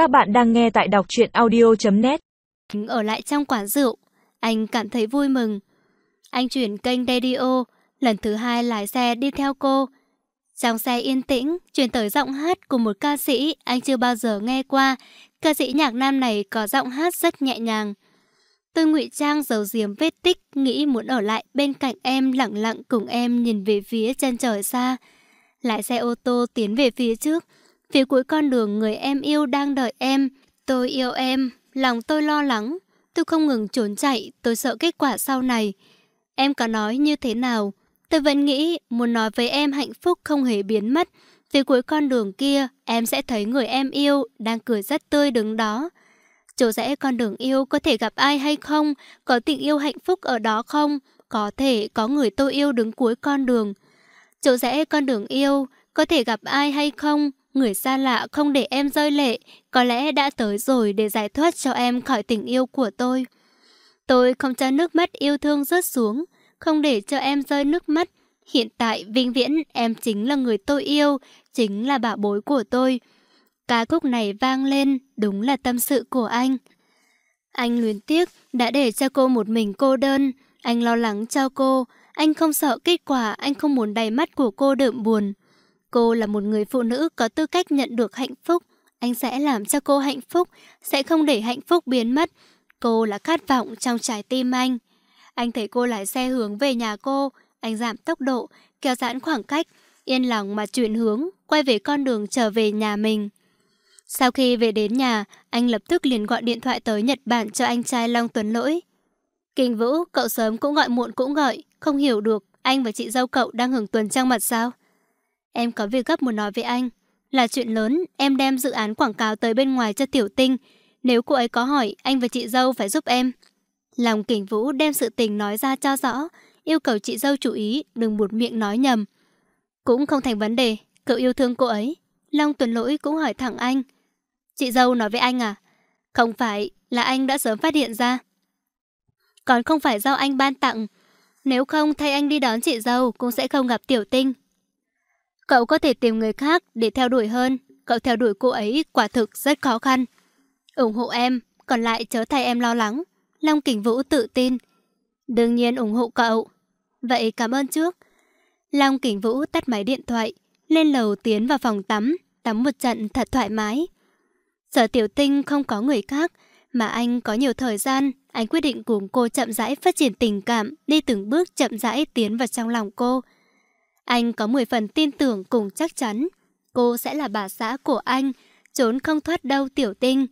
Các bạn đang nghe tại đọc truyện audio.net Ở lại trong quán rượu, anh cảm thấy vui mừng. Anh chuyển kênh radio, lần thứ hai lái xe đi theo cô. Trong xe yên tĩnh, chuyển tới giọng hát của một ca sĩ anh chưa bao giờ nghe qua. Ca sĩ nhạc nam này có giọng hát rất nhẹ nhàng. Tôi ngụy trang giấu diếm vết tích, nghĩ muốn ở lại bên cạnh em lặng lặng cùng em nhìn về phía chân trời xa. Lái xe ô tô tiến về phía trước. Phía cuối con đường người em yêu đang đợi em. Tôi yêu em, lòng tôi lo lắng. Tôi không ngừng trốn chạy, tôi sợ kết quả sau này. Em có nói như thế nào? Tôi vẫn nghĩ muốn nói với em hạnh phúc không hề biến mất. Phía cuối con đường kia, em sẽ thấy người em yêu đang cười rất tươi đứng đó. Chỗ rẽ con đường yêu có thể gặp ai hay không? Có tình yêu hạnh phúc ở đó không? Có thể có người tôi yêu đứng cuối con đường. Chỗ rẽ con đường yêu có thể gặp ai hay không? Người xa lạ không để em rơi lệ, có lẽ đã tới rồi để giải thoát cho em khỏi tình yêu của tôi. Tôi không cho nước mắt yêu thương rớt xuống, không để cho em rơi nước mắt. Hiện tại, vĩnh viễn, em chính là người tôi yêu, chính là bảo bối của tôi. Ca khúc này vang lên, đúng là tâm sự của anh. Anh luyến tiếc, đã để cho cô một mình cô đơn. Anh lo lắng cho cô, anh không sợ kết quả, anh không muốn đầy mắt của cô đượm buồn. Cô là một người phụ nữ có tư cách nhận được hạnh phúc. Anh sẽ làm cho cô hạnh phúc, sẽ không để hạnh phúc biến mất. Cô là khát vọng trong trái tim anh. Anh thấy cô lái xe hướng về nhà cô, anh giảm tốc độ, kéo giãn khoảng cách, yên lòng mà chuyển hướng, quay về con đường trở về nhà mình. Sau khi về đến nhà, anh lập tức liền gọi điện thoại tới Nhật Bản cho anh trai Long Tuấn Lỗi. Kinh Vũ, cậu sớm cũng gọi muộn cũng gọi, không hiểu được anh và chị dâu cậu đang hưởng tuần trăng mặt sao? Em có việc gấp muốn nói với anh. Là chuyện lớn, em đem dự án quảng cáo tới bên ngoài cho Tiểu Tinh. Nếu cô ấy có hỏi, anh và chị dâu phải giúp em. Lòng kỉnh vũ đem sự tình nói ra cho rõ, yêu cầu chị dâu chú ý, đừng buột miệng nói nhầm. Cũng không thành vấn đề, cậu yêu thương cô ấy. Long tuần lỗi cũng hỏi thẳng anh. Chị dâu nói với anh à? Không phải, là anh đã sớm phát hiện ra. Còn không phải do anh ban tặng. Nếu không thay anh đi đón chị dâu cũng sẽ không gặp tiểu tinh. Cậu có thể tìm người khác để theo đuổi hơn. Cậu theo đuổi cô ấy quả thực rất khó khăn. ủng hộ em, còn lại chớ thay em lo lắng. Long Kình Vũ tự tin. Đương nhiên ủng hộ cậu. Vậy cảm ơn trước. Long Kình Vũ tắt máy điện thoại, lên lầu tiến vào phòng tắm, tắm một trận thật thoải mái. Sở tiểu tinh không có người khác, mà anh có nhiều thời gian, anh quyết định cùng cô chậm rãi phát triển tình cảm, đi từng bước chậm rãi tiến vào trong lòng cô. Anh có 10 phần tin tưởng cùng chắc chắn, cô sẽ là bà xã của anh, trốn không thoát đâu tiểu tinh.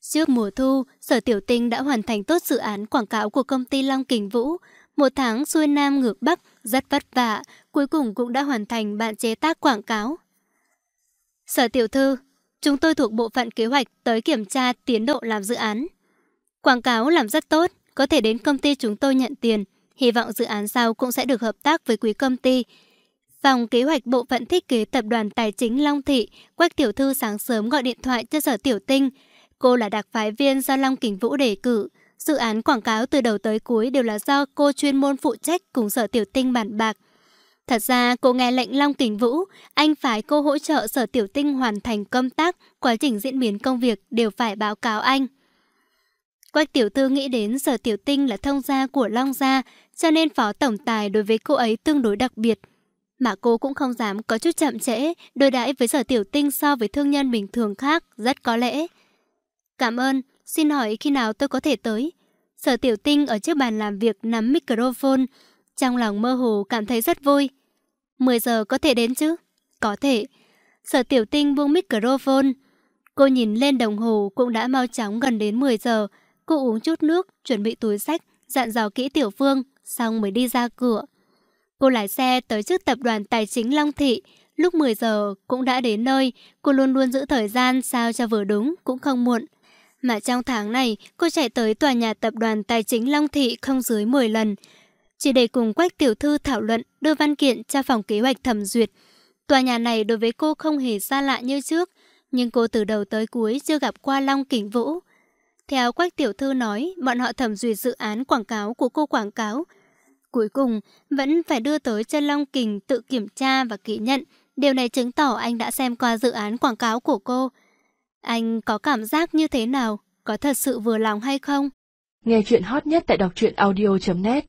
Trước mùa thu, Sở Tiểu Tinh đã hoàn thành tốt dự án quảng cáo của công ty Long Kình Vũ. Một tháng xuôi Nam ngược Bắc, rất vất vả, cuối cùng cũng đã hoàn thành bản chế tác quảng cáo. Sở Tiểu Thư, chúng tôi thuộc bộ phận kế hoạch tới kiểm tra tiến độ làm dự án. Quảng cáo làm rất tốt, có thể đến công ty chúng tôi nhận tiền. Hy vọng dự án sau cũng sẽ được hợp tác với quý công ty. Phòng kế hoạch bộ phận thiết kế tập đoàn tài chính Long Thị, Quách Tiểu Thư sáng sớm gọi điện thoại cho Sở Tiểu Tinh. Cô là đặc phái viên do Long Kình Vũ đề cử. Dự án quảng cáo từ đầu tới cuối đều là do cô chuyên môn phụ trách cùng Sở Tiểu Tinh bàn bạc. Thật ra cô nghe lệnh Long Kình Vũ, anh phải cô hỗ trợ Sở Tiểu Tinh hoàn thành công tác, quá trình diễn biến công việc đều phải báo cáo anh. Quách Tiểu Thư nghĩ đến Sở Tiểu Tinh là thông gia của Long Gia, cho nên phó tổng tài đối với cô ấy tương đối đặc biệt. Mà cô cũng không dám có chút chậm trễ, đối đãi với Sở Tiểu Tinh so với thương nhân bình thường khác, rất có lẽ. Cảm ơn, xin hỏi khi nào tôi có thể tới? Sở Tiểu Tinh ở trước bàn làm việc nắm microphone, trong lòng mơ hồ cảm thấy rất vui. 10 giờ có thể đến chứ? Có thể. Sở Tiểu Tinh buông microphone. Cô nhìn lên đồng hồ cũng đã mau chóng gần đến 10 giờ. Cô uống chút nước, chuẩn bị túi sách, dặn dò kỹ Tiểu Phương, xong mới đi ra cửa. Cô lái xe tới trước tập đoàn tài chính Long Thị. Lúc 10 giờ cũng đã đến nơi, cô luôn luôn giữ thời gian sao cho vừa đúng, cũng không muộn. Mà trong tháng này, cô chạy tới tòa nhà tập đoàn tài chính Long Thị không dưới 10 lần. Chỉ để cùng Quách Tiểu Thư thảo luận đưa văn kiện cho phòng kế hoạch thẩm duyệt. Tòa nhà này đối với cô không hề xa lạ như trước, nhưng cô từ đầu tới cuối chưa gặp qua Long Kỳnh Vũ. Theo Quách Tiểu Thư nói, bọn họ thẩm duyệt dự án quảng cáo của cô quảng cáo. Cuối cùng, vẫn phải đưa tới cho Long Kình tự kiểm tra và ký nhận. Điều này chứng tỏ anh đã xem qua dự án quảng cáo của cô. Anh có cảm giác như thế nào? Có thật sự vừa lòng hay không? Nghe chuyện hot nhất tại đọc truyện audio.net